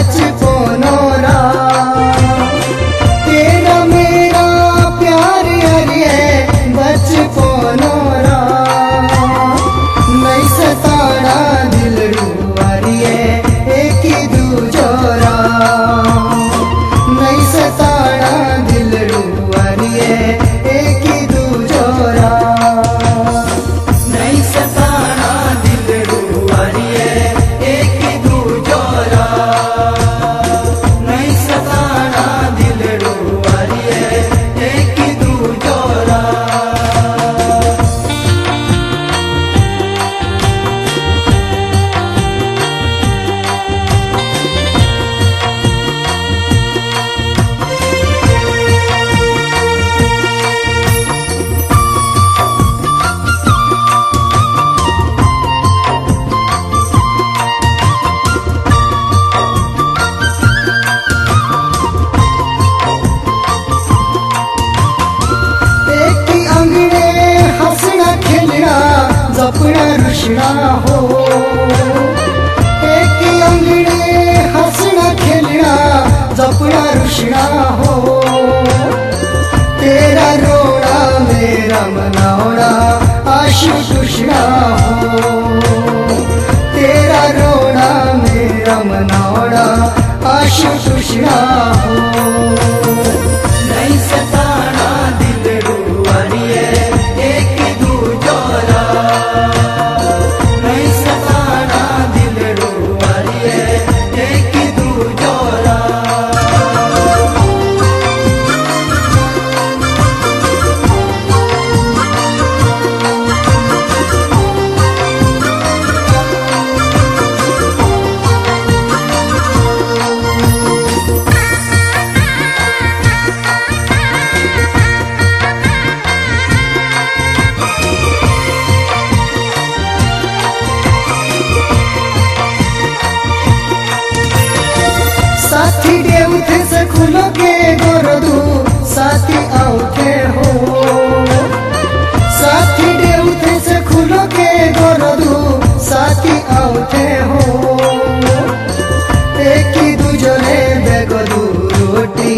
let you ना हो। एक अंगणे हो। तेरा रोड़ा मेरा मना छिड़े उठे से खुलो के गोरदू साथी आउते हो। साथी डे उठे से खुलो के गोरदू साथी हो। एक ही बेगदू रोटी,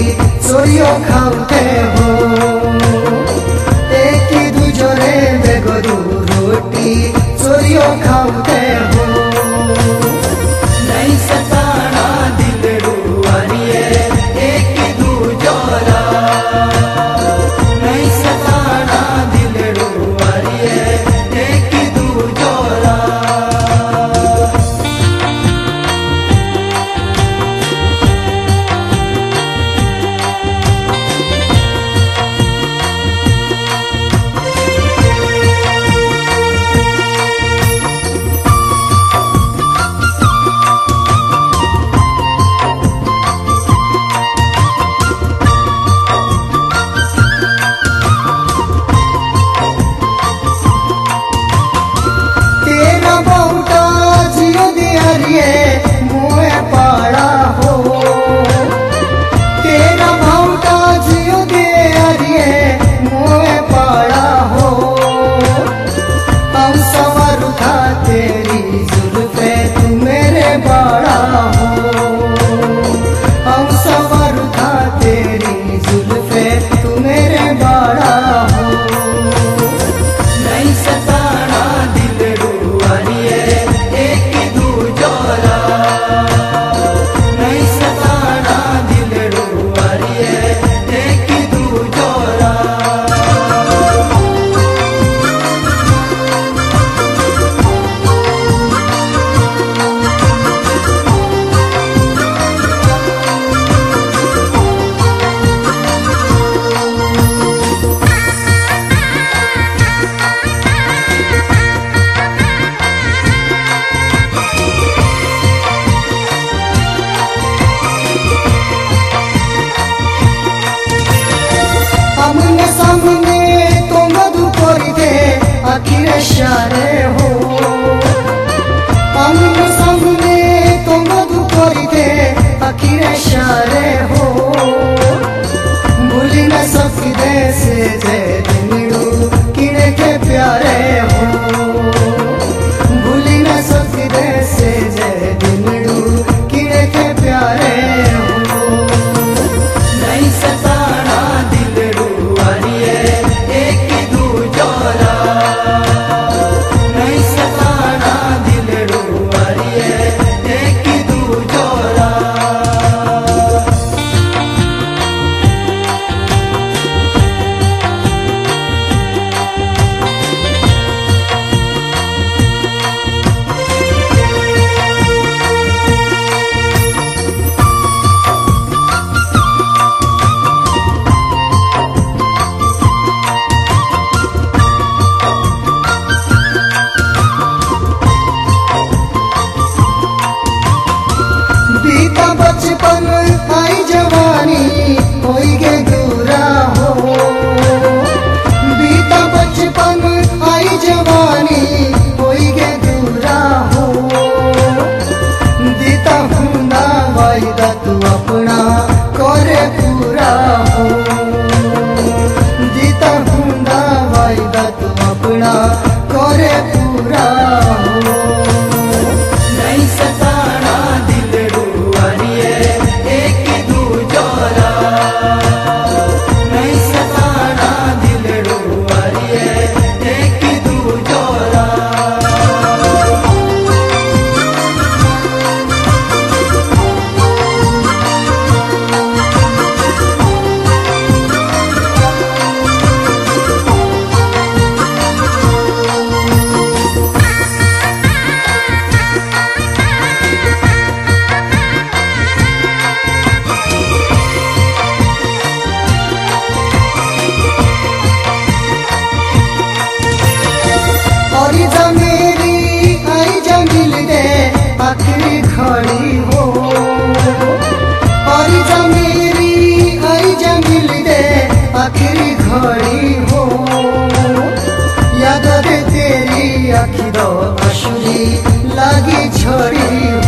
सोरियो खाउते हो। एक ही बेगदू रोटी, सोरियो खाउते की इशारे हो ছড়িয়ে